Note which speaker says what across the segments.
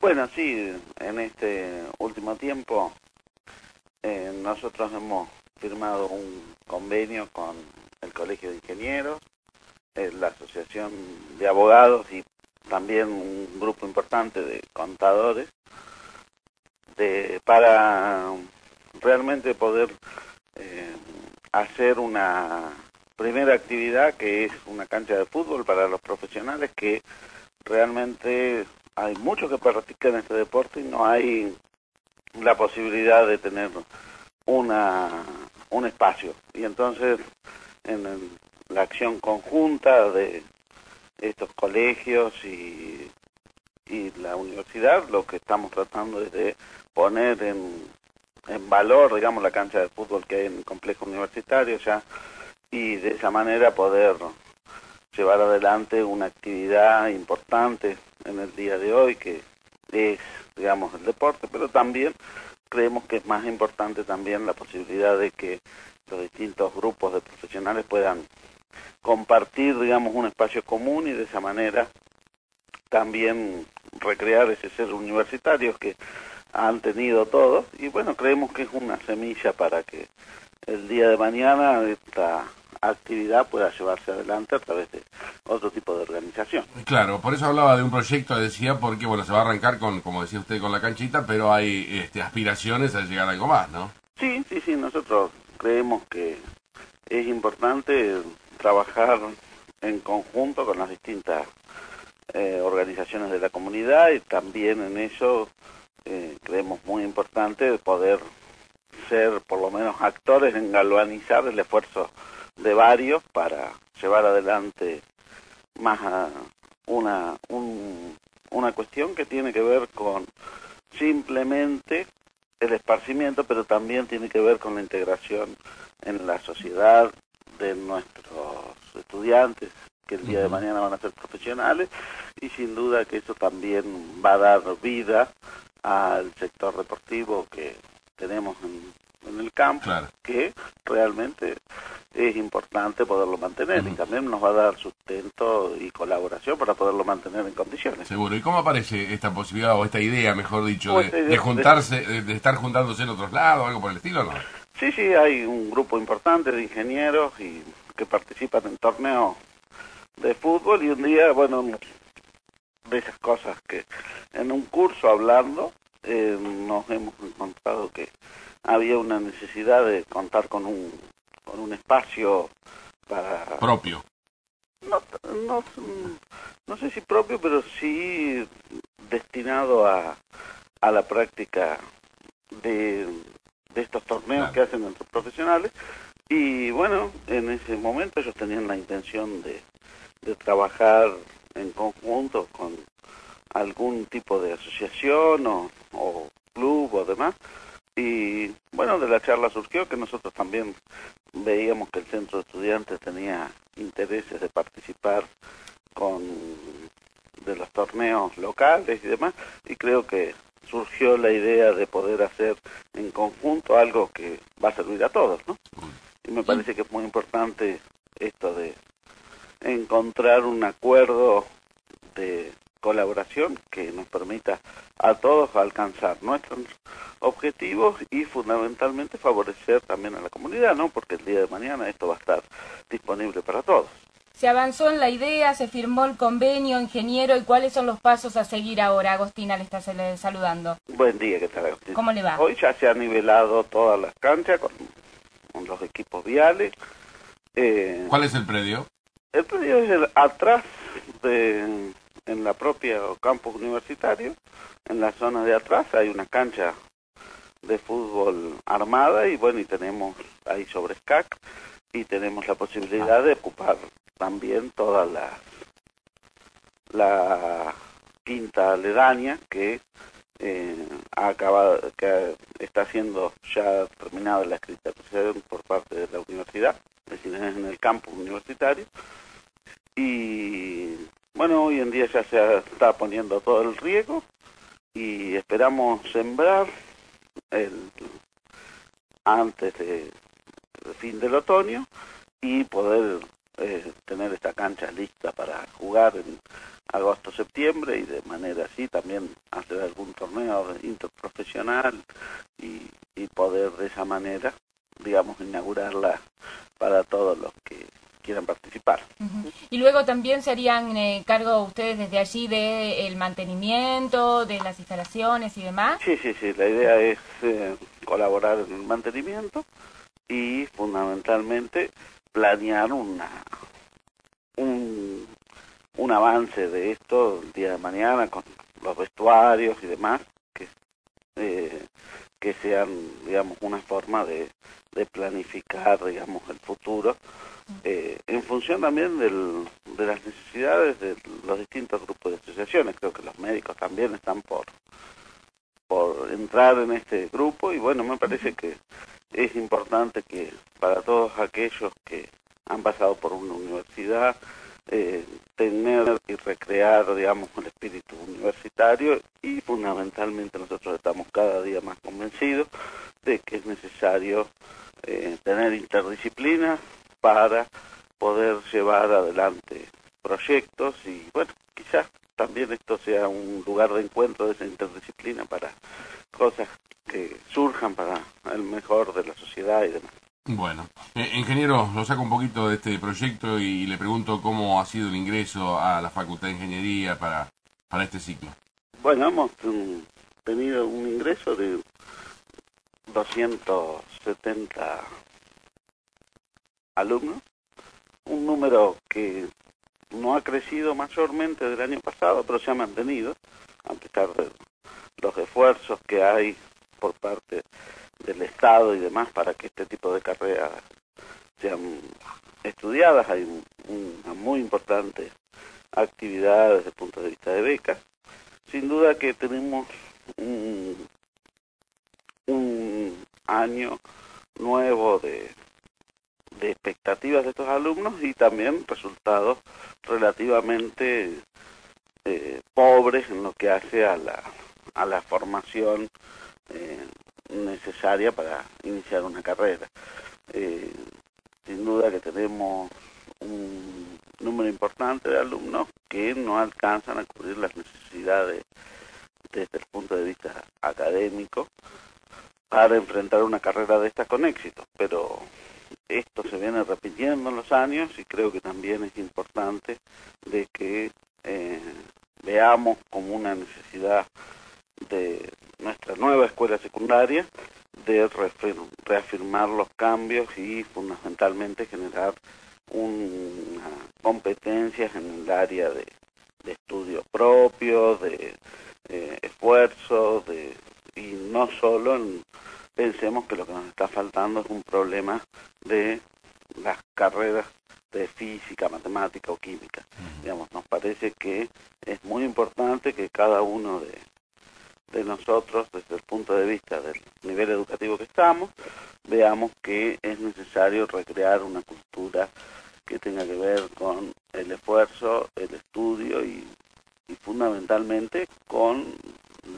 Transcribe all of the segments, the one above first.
Speaker 1: Bueno, sí, en este último tiempo eh, nosotros hemos firmado un convenio con el Colegio de Ingenieros, eh, la Asociación de Abogados y también un grupo importante de contadores de, para realmente poder eh, hacer una primera actividad que es una cancha de fútbol para los profesionales que realmente hay muchos que practican este deporte y no hay la posibilidad de tener una un espacio. Y entonces en la acción conjunta de estos colegios y, y la universidad lo que estamos tratando es de poner en, en valor digamos la cancha de fútbol que hay en el complejo universitario ya y de esa manera poder llevar adelante una actividad importante en el día de hoy que es digamos el deporte pero también creemos que es más importante también la posibilidad de que los distintos grupos de profesionales puedan compartir, digamos, un espacio común y de esa manera también recrear ese ser universitario que han tenido todos. Y bueno, creemos que es una semilla para que el día de mañana esta actividad pueda llevarse adelante a través de otro tipo de organización.
Speaker 2: Claro, por eso hablaba de un proyecto, decía, porque bueno, se va a arrancar con, como decía usted, con la canchita, pero hay este, aspiraciones a llegar a algo más, ¿no?
Speaker 1: Sí, sí, sí, nosotros creemos que es importante trabajar en conjunto con las distintas eh, organizaciones de la comunidad y también en eso eh, creemos muy importante poder ser por lo menos actores en galvanizar el esfuerzo de varios para llevar adelante más una, una cuestión que tiene que ver con simplemente el esparcimiento, pero también tiene que ver con la integración en la sociedad de nuestros estudiantes que el día de mañana van a ser profesionales y sin duda que eso también va a dar vida al sector deportivo que tenemos en, el campo, que realmente es importante poderlo mantener y también nos va a dar sustento y colaboración para poderlo mantener en condiciones.
Speaker 2: Seguro. ¿Y cómo aparece esta posibilidad o esta idea, mejor dicho, de, juntarse, de, estar juntándose en otros lados, algo por el estilo, no?
Speaker 1: Sí, sí, hay un grupo importante de ingenieros y que participan en torneos de fútbol y un día, bueno, de esas cosas que en un curso hablando eh, nos hemos encontrado que había una necesidad de contar con un con un espacio para
Speaker 2: propio.
Speaker 1: No, no, no sé si propio pero sí destinado a, a la práctica de, de estos torneos que hacen nuestros profesionales. Y bueno en ese momento ellos tenían la intención de, de trabajar en conjunto con algún tipo de asociación o, o club o demás y bueno, de la charla surgió que nosotros también veíamos que el centro de estudiantes tenía intereses de participar con de los torneos locales y demás, y creo que surgió la idea de poder hacer en conjunto algo que va a servir a todos, ¿no? Y me parece que es muy importante esto de encontrar un acuerdo de colaboración que nos permita a todos alcanzar nuestros objetivos y fundamentalmente favorecer también a la comunidad, ¿no? Porque el día de mañana esto va a estar disponible para todos.
Speaker 3: Se avanzó en la idea, se firmó el convenio, ingeniero, ¿y cuáles son los pasos a seguir ahora? Agostina le está saludando.
Speaker 1: Buen día, ¿qué tal, Agostina?
Speaker 3: ¿Cómo le va?
Speaker 1: Hoy ya se han nivelado todas las canchas con, los equipos viales.
Speaker 2: Eh, ¿Cuál es el predio?
Speaker 1: El predio es atrás de en la propia campus universitario, en la zona de atrás hay una cancha de fútbol armada y bueno, y tenemos ahí sobre SCAC y tenemos la posibilidad de ocupar también toda la, la quinta aledaña que eh, ha acabado, que está siendo ya terminada la escritura por parte de la universidad, es decir, en el campus universitario. Y bueno, hoy en día ya se está poniendo todo el riego y esperamos sembrar el, antes del fin del otoño y poder eh, tener esta cancha lista para jugar en agosto-septiembre y de manera así también hacer algún torneo interprofesional y, y poder de esa manera, digamos, inaugurarla para todos los que quieran participar.
Speaker 3: Y luego también se harían eh, cargo ustedes desde allí del el mantenimiento, de las instalaciones y demás.
Speaker 1: Sí, sí, sí, la idea es eh, colaborar en el mantenimiento y fundamentalmente planear una un, un avance de esto el día de mañana con los vestuarios y demás que eh, que sean digamos una forma de, de planificar digamos el futuro eh, en función también del, de las necesidades de los distintos grupos de asociaciones. Creo que los médicos también están por, por entrar en este grupo y bueno, me parece que es importante que para todos aquellos que han pasado por una universidad, eh, tener y recrear, digamos, el espíritu universitario y fundamentalmente nosotros estamos cada día más convencidos de que es necesario eh, tener interdisciplina, para poder llevar adelante proyectos y bueno, quizás también esto sea un lugar de encuentro de esa interdisciplina para cosas que surjan para el mejor de la sociedad y demás.
Speaker 2: Bueno, eh, ingeniero, lo saco un poquito de este proyecto y le pregunto cómo ha sido el ingreso a la Facultad de Ingeniería para, para este ciclo.
Speaker 1: Bueno, hemos um, tenido un ingreso de 270 alumnos, un número que no ha crecido mayormente del año pasado, pero se ha mantenido, a pesar de los esfuerzos que hay por parte del Estado y demás para que este tipo de carreras sean estudiadas. Hay una muy importante actividad desde el punto de vista de becas. Sin duda que tenemos un, año nuevo de de expectativas de estos alumnos y también resultados relativamente eh, pobres en lo que hace a la, a la formación eh, necesaria para iniciar una carrera. Eh, sin duda que tenemos un número importante de alumnos que no alcanzan a cubrir las necesidades desde el punto de vista académico para enfrentar una carrera de esta con éxito, pero esto se viene repitiendo en los años y creo que también es importante de que eh, veamos como una necesidad de nuestra nueva escuela secundaria de reafirmar los cambios y fundamentalmente generar una competencias en el área de, estudio propio, de eh, esfuerzo, de, y no solo en pensemos que lo que nos está faltando es un problema de las carreras de física, matemática o química. Digamos, nos parece que es muy importante que cada uno de, de nosotros, desde el punto de vista del nivel educativo que estamos, veamos que es necesario recrear una cultura que tenga que ver con el esfuerzo, el estudio y, y fundamentalmente con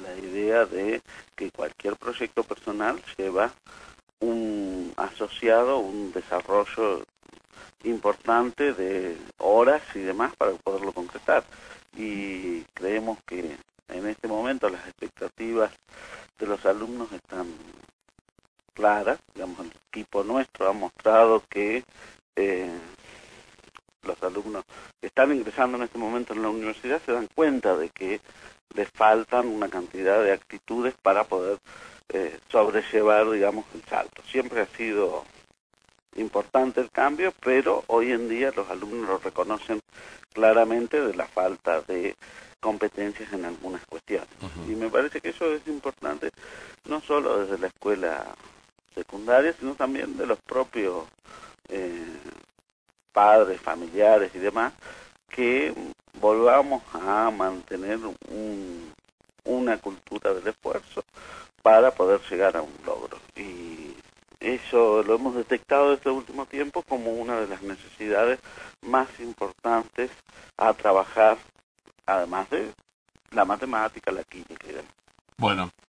Speaker 1: la idea de que cualquier proyecto personal lleva un asociado, un desarrollo importante de horas y demás para poderlo concretar. Y creemos que en este momento las expectativas de los alumnos están claras. Digamos, el equipo nuestro ha mostrado que eh, los alumnos que están ingresando en este momento en la universidad se dan cuenta de que les faltan una cantidad de actitudes para poder eh, sobrellevar, digamos, el salto. Siempre ha sido importante el cambio, pero hoy en día los alumnos lo reconocen claramente de la falta de competencias en algunas cuestiones. Y me parece que eso es importante, no solo desde la escuela secundaria, sino también de los propios eh, padres, familiares y demás, que volvamos a mantener un, una cultura del esfuerzo para poder llegar a un logro. Y eso lo hemos detectado este último tiempo como una de las necesidades más importantes a trabajar, además de la matemática, la química y demás.
Speaker 2: Bueno,